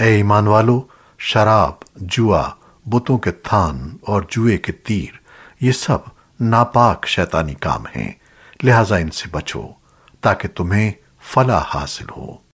اے ایمان والو، شراب، جوا، بتوں کے تھان اور جوئے کے تیر، یہ سب ناپاک شیطانی کام ہیں، لہذا ان سے بچو تاکہ تمہیں فلاح حاصل ہو۔